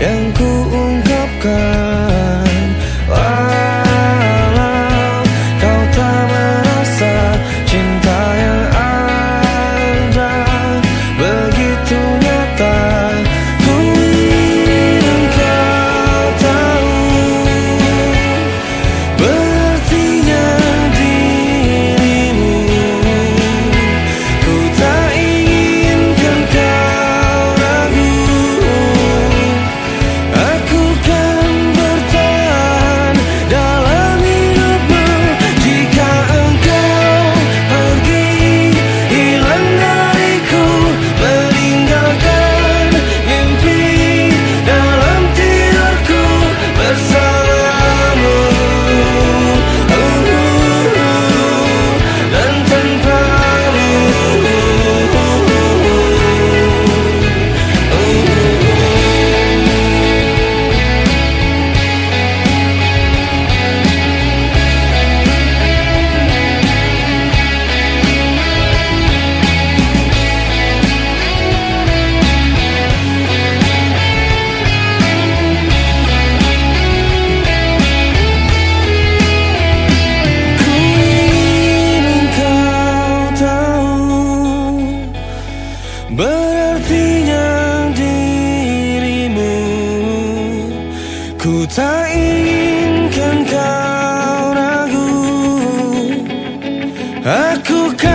让孤 Ku tak inginkan kau ragu. Aku kan